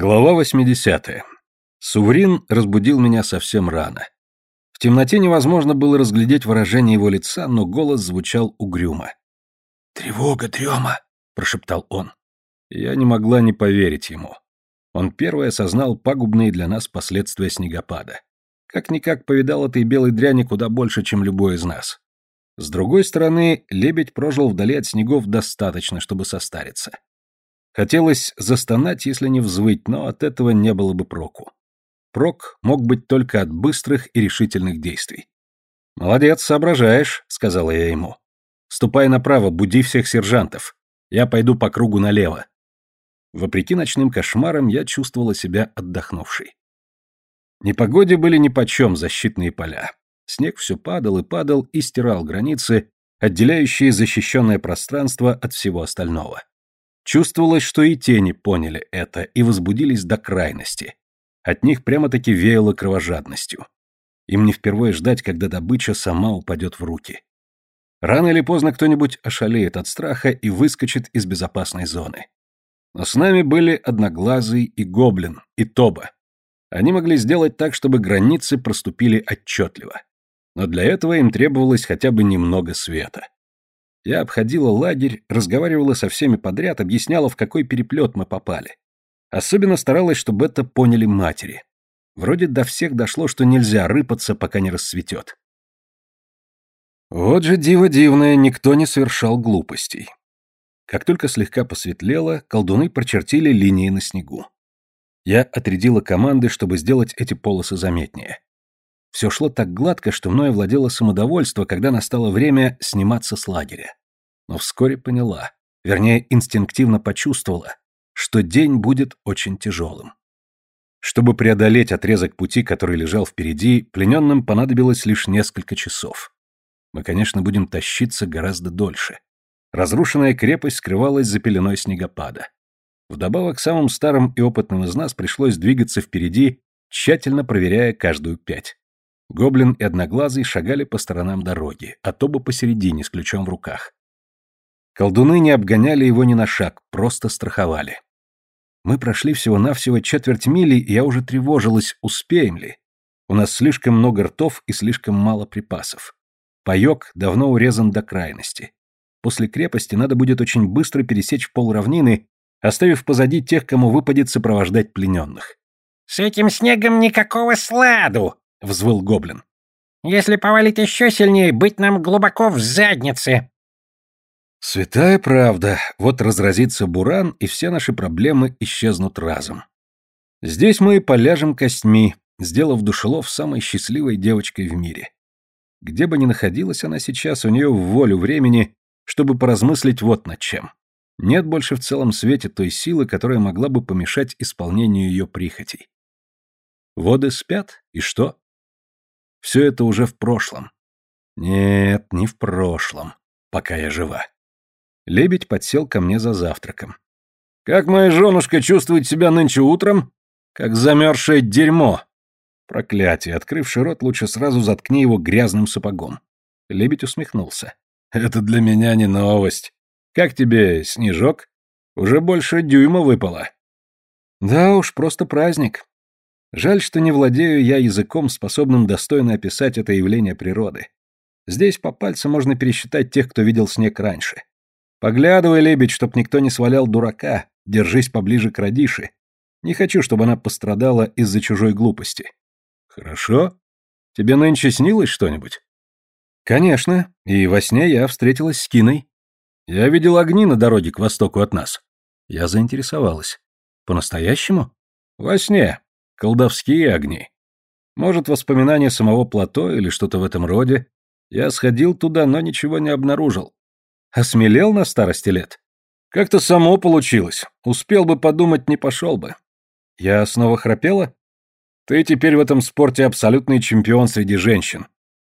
Глава 80. Суврин разбудил меня совсем рано. В темноте невозможно было разглядеть выражение его лица, но голос звучал угрюмо. «Тревога, трема!» — прошептал он. Я не могла не поверить ему. Он первый осознал пагубные для нас последствия снегопада. Как-никак повидал этой белой дряни куда больше, чем любой из нас. С другой стороны, лебедь прожил вдали от снегов достаточно, чтобы состариться. Хотелось застонать, если не взвыть, но от этого не было бы проку. Прок мог быть только от быстрых и решительных действий. «Молодец, соображаешь», — сказала я ему. «Ступай направо, буди всех сержантов. Я пойду по кругу налево». Вопреки ночным кошмарам, я чувствовала себя отдохнувшей. Непогоде были нипочем защитные поля. Снег все падал и падал и стирал границы, отделяющие защищенное пространство от всего остального. Чувствовалось, что и тени поняли это и возбудились до крайности. От них прямо-таки веяло кровожадностью. Им не впервые ждать, когда добыча сама упадет в руки. Рано или поздно кто-нибудь ошалеет от страха и выскочит из безопасной зоны. Но с нами были Одноглазый и Гоблин, и Тоба. Они могли сделать так, чтобы границы проступили отчетливо. Но для этого им требовалось хотя бы немного света. Я обходила лагерь, разговаривала со всеми подряд, объясняла, в какой переплет мы попали. Особенно старалась, чтобы это поняли матери. Вроде до всех дошло, что нельзя рыпаться, пока не расцветет. Вот же диво дивное, никто не совершал глупостей. Как только слегка посветлело, колдуны прочертили линии на снегу. Я отрядила команды, чтобы сделать эти полосы заметнее. Все шло так гладко, что мною владело самодовольство, когда настало время сниматься с лагеря но вскоре поняла, вернее, инстинктивно почувствовала, что день будет очень тяжелым. Чтобы преодолеть отрезок пути, который лежал впереди, плененным понадобилось лишь несколько часов. Мы, конечно, будем тащиться гораздо дольше. Разрушенная крепость скрывалась за пеленой снегопада. Вдобавок, самым старым и опытным из нас пришлось двигаться впереди, тщательно проверяя каждую пять. Гоблин и Одноглазый шагали по сторонам дороги, а Тоба посередине с ключом в руках. Колдуны не обгоняли его ни на шаг, просто страховали. Мы прошли всего-навсего четверть мили, и я уже тревожилась, успеем ли. У нас слишком много ртов и слишком мало припасов. Паёк давно урезан до крайности. После крепости надо будет очень быстро пересечь пол равнины, оставив позади тех, кому выпадет сопровождать плененных. «С этим снегом никакого сладу!» — взвыл гоблин. «Если повалить еще сильнее, быть нам глубоко в заднице!» Святая правда, вот разразится буран, и все наши проблемы исчезнут разом. Здесь мы и поляжем костьми, сделав душелов самой счастливой девочкой в мире. Где бы ни находилась она сейчас, у нее в волю времени, чтобы поразмыслить вот над чем. Нет больше в целом свете той силы, которая могла бы помешать исполнению ее прихотей. Воды спят, и что? Все это уже в прошлом. Нет, не в прошлом, пока я жива. Лебедь подсел ко мне за завтраком. «Как моя женушка чувствует себя нынче утром? Как замерзшее дерьмо!» Проклятие, открывший рот, лучше сразу заткни его грязным сапогом. Лебедь усмехнулся. «Это для меня не новость. Как тебе, снежок? Уже больше дюйма выпало». «Да уж, просто праздник. Жаль, что не владею я языком, способным достойно описать это явление природы. Здесь по пальцам можно пересчитать тех, кто видел снег раньше. Поглядывай, лебедь, чтоб никто не свалял дурака, держись поближе к Радише. Не хочу, чтобы она пострадала из-за чужой глупости. Хорошо. Тебе нынче снилось что-нибудь? Конечно, и во сне я встретилась с Киной. Я видел огни на дороге к востоку от нас. Я заинтересовалась. По-настоящему? Во сне. Колдовские огни. Может, воспоминания самого плато или что-то в этом роде. Я сходил туда, но ничего не обнаружил. Осмелел на старости лет? Как-то само получилось. Успел бы подумать, не пошел бы. Я снова храпела? Ты теперь в этом спорте абсолютный чемпион среди женщин.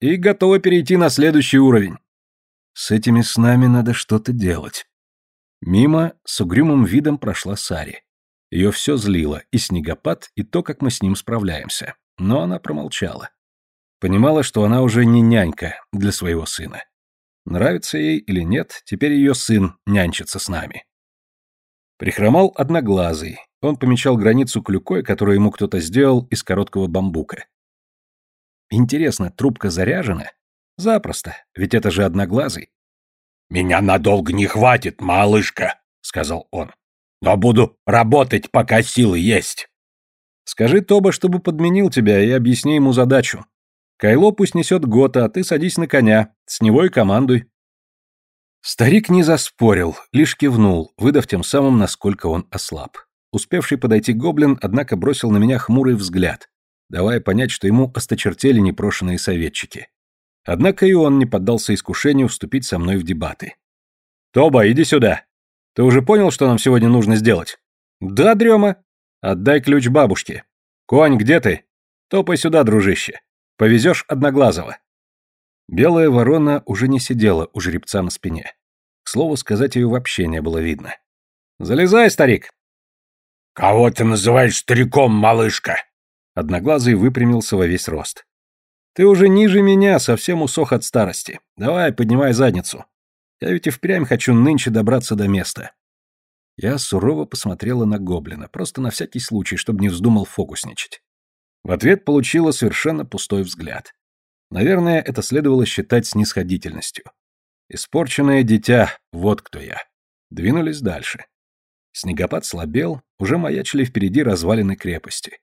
И готова перейти на следующий уровень. С этими снами надо что-то делать. Мимо с угрюмым видом прошла Сари. Ее все злило, и снегопад, и то, как мы с ним справляемся. Но она промолчала. Понимала, что она уже не нянька для своего сына. Нравится ей или нет, теперь ее сын нянчится с нами. Прихромал одноглазый. Он помечал границу клюкой, которую ему кто-то сделал из короткого бамбука. Интересно, трубка заряжена? Запросто, ведь это же одноглазый. «Меня надолго не хватит, малышка», — сказал он. «Но буду работать, пока силы есть». Скажи Тоба, чтобы подменил тебя, и объясни ему задачу. Кайло пусть несет Гота, а ты садись на коня, с него и командуй. Старик не заспорил, лишь кивнул, выдав тем самым, насколько он ослаб. Успевший подойти гоблин, однако, бросил на меня хмурый взгляд, давая понять, что ему осточертели непрошенные советчики. Однако и он не поддался искушению вступить со мной в дебаты. «Тоба, иди сюда! Ты уже понял, что нам сегодня нужно сделать?» «Да, дрема. Отдай ключ бабушке. Конь, где ты? Топай сюда, дружище. Повезешь одноглазого». Белая ворона уже не сидела у жеребца на спине. К слову сказать, ее вообще не было видно. «Залезай, старик!» «Кого ты называешь стариком, малышка?» Одноглазый выпрямился во весь рост. «Ты уже ниже меня, совсем усох от старости. Давай, поднимай задницу. Я ведь и впрямь хочу нынче добраться до места». Я сурово посмотрела на гоблина, просто на всякий случай, чтобы не вздумал фокусничать. В ответ получила совершенно пустой взгляд. Наверное, это следовало считать снисходительностью. Испорченное дитя, вот кто я. Двинулись дальше. Снегопад слабел, уже маячили впереди развалины крепости.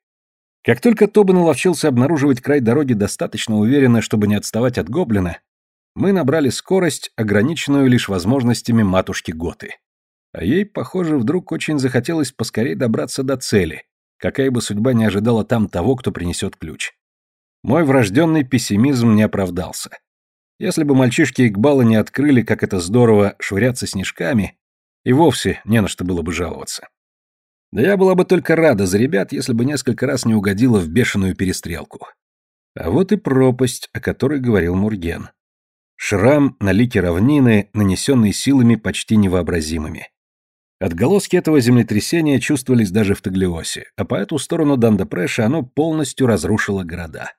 Как только Тоба наловчился обнаруживать край дороги достаточно уверенно, чтобы не отставать от гоблина, мы набрали скорость, ограниченную лишь возможностями матушки Готы. А ей, похоже, вдруг очень захотелось поскорее добраться до цели, какая бы судьба не ожидала там того, кто принесет ключ. Мой врожденный пессимизм не оправдался. Если бы мальчишки Игбала не открыли, как это здорово швыряться снежками, и вовсе не на что было бы жаловаться. Да я была бы только рада за ребят, если бы несколько раз не угодила в бешеную перестрелку. А вот и пропасть, о которой говорил Мурген. Шрам на лике равнины, нанесенный силами почти невообразимыми. Отголоски этого землетрясения чувствовались даже в Таглиосе, а по эту сторону Дандапреша оно полностью разрушило города.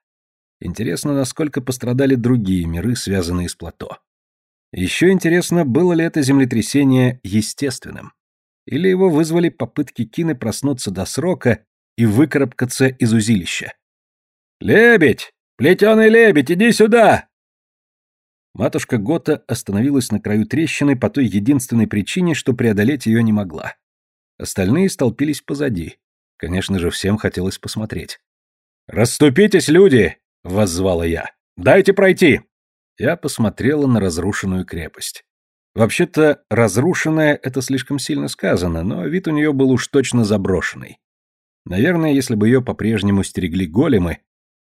Интересно, насколько пострадали другие миры, связанные с плато. Еще интересно, было ли это землетрясение естественным? Или его вызвали попытки Кины проснуться до срока и выкарабкаться из узилища? «Лебедь! Плетеный лебедь, иди сюда!» Матушка Гота остановилась на краю трещины по той единственной причине, что преодолеть ее не могла. Остальные столпились позади. Конечно же, всем хотелось посмотреть. «Расступитесь, люди!» — воззвала я. «Дайте пройти!» Я посмотрела на разрушенную крепость. Вообще-то, разрушенная — это слишком сильно сказано, но вид у нее был уж точно заброшенный. Наверное, если бы ее по-прежнему стерегли големы,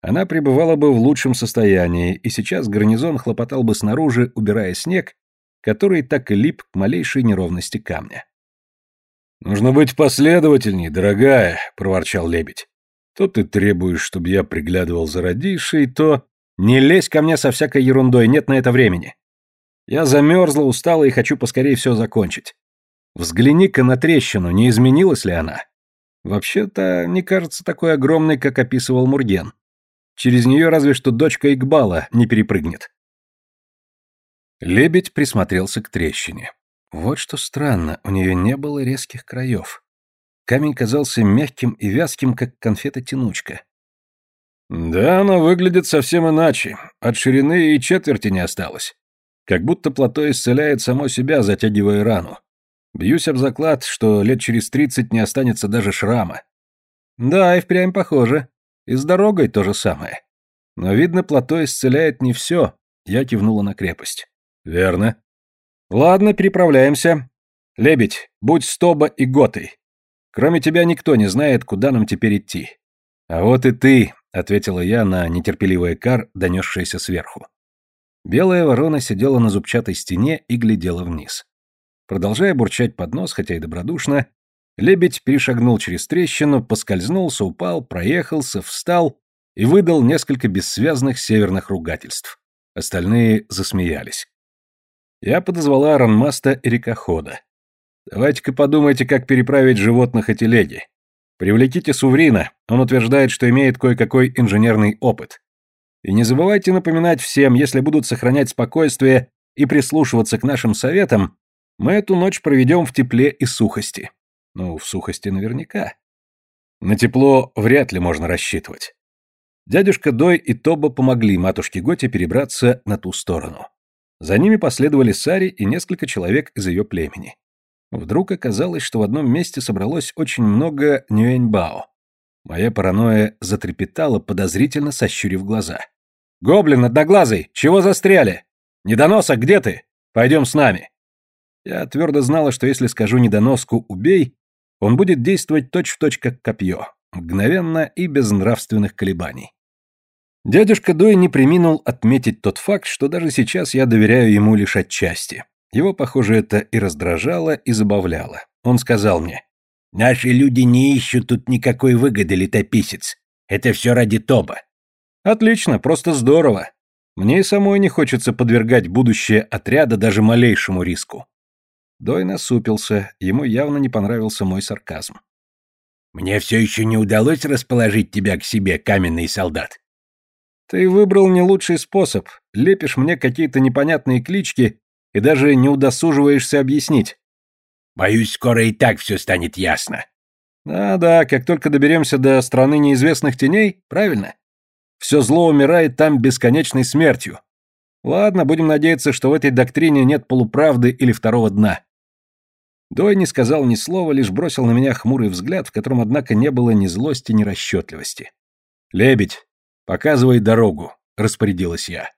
она пребывала бы в лучшем состоянии, и сейчас гарнизон хлопотал бы снаружи, убирая снег, который так и лип к малейшей неровности камня. «Нужно быть последовательней, дорогая», — проворчал лебедь. «То ты требуешь, чтобы я приглядывал за родишей, то...» «Не лезь ко мне со всякой ерундой, нет на это времени. Я замерзла, устала и хочу поскорее все закончить. Взгляни-ка на трещину, не изменилась ли она? Вообще-то не кажется такой огромной, как описывал Мурген. Через нее разве что дочка Игбала не перепрыгнет». Лебедь присмотрелся к трещине. Вот что странно, у нее не было резких краев. Камень казался мягким и вязким, как конфета-тянучка. Да, она выглядит совсем иначе. От ширины и четверти не осталось. Как будто плато исцеляет само себя, затягивая рану. Бьюсь об заклад, что лет через тридцать не останется даже шрама. Да, и впрямь похоже. И с дорогой то же самое. Но, видно, плато исцеляет не все. Я кивнула на крепость. Верно. Ладно, переправляемся. Лебедь, будь Стоба и Готой. Кроме тебя никто не знает, куда нам теперь идти. А вот и ты, — ответила я на нетерпеливый кар, донесшийся сверху. Белая ворона сидела на зубчатой стене и глядела вниз. Продолжая бурчать под нос, хотя и добродушно, лебедь перешагнул через трещину, поскользнулся, упал, проехался, встал и выдал несколько бессвязных северных ругательств. Остальные засмеялись. Я подозвала ранмаста и рекохода. «Давайте-ка подумайте, как переправить животных и телеги. Привлеките Суврина, он утверждает, что имеет кое-какой инженерный опыт. И не забывайте напоминать всем, если будут сохранять спокойствие и прислушиваться к нашим советам, мы эту ночь проведем в тепле и сухости. Ну, в сухости наверняка. На тепло вряд ли можно рассчитывать. Дядюшка Дой и Тоба помогли матушке Готе перебраться на ту сторону. За ними последовали Сари и несколько человек из ее племени. Вдруг оказалось, что в одном месте собралось очень много нюэньбао. Моя паранойя затрепетала, подозрительно сощурив глаза. «Гоблин одноглазый! Чего застряли? Недоносок, где ты? Пойдем с нами!» Я твердо знала, что если скажу недоноску «убей», он будет действовать точь-в-точь точь как копье, мгновенно и без нравственных колебаний. Дядюшка Дой не приминул отметить тот факт, что даже сейчас я доверяю ему лишь отчасти. Его, похоже, это и раздражало, и забавляло. Он сказал мне, «Наши люди не ищут тут никакой выгоды, летописец. Это все ради Тоба». «Отлично, просто здорово. Мне и самой не хочется подвергать будущее отряда даже малейшему риску. Дой насупился, ему явно не понравился мой сарказм. «Мне все еще не удалось расположить тебя к себе, каменный солдат». «Ты выбрал не лучший способ, лепишь мне какие-то непонятные клички и даже не удосуживаешься объяснить». «Боюсь, скоро и так все станет ясно». «Да-да, как только доберемся до страны неизвестных теней, правильно? Все зло умирает там бесконечной смертью. Ладно, будем надеяться, что в этой доктрине нет полуправды или второго дна. Дой не сказал ни слова, лишь бросил на меня хмурый взгляд, в котором, однако, не было ни злости, ни расчетливости. «Лебедь, показывай дорогу», — распорядилась я.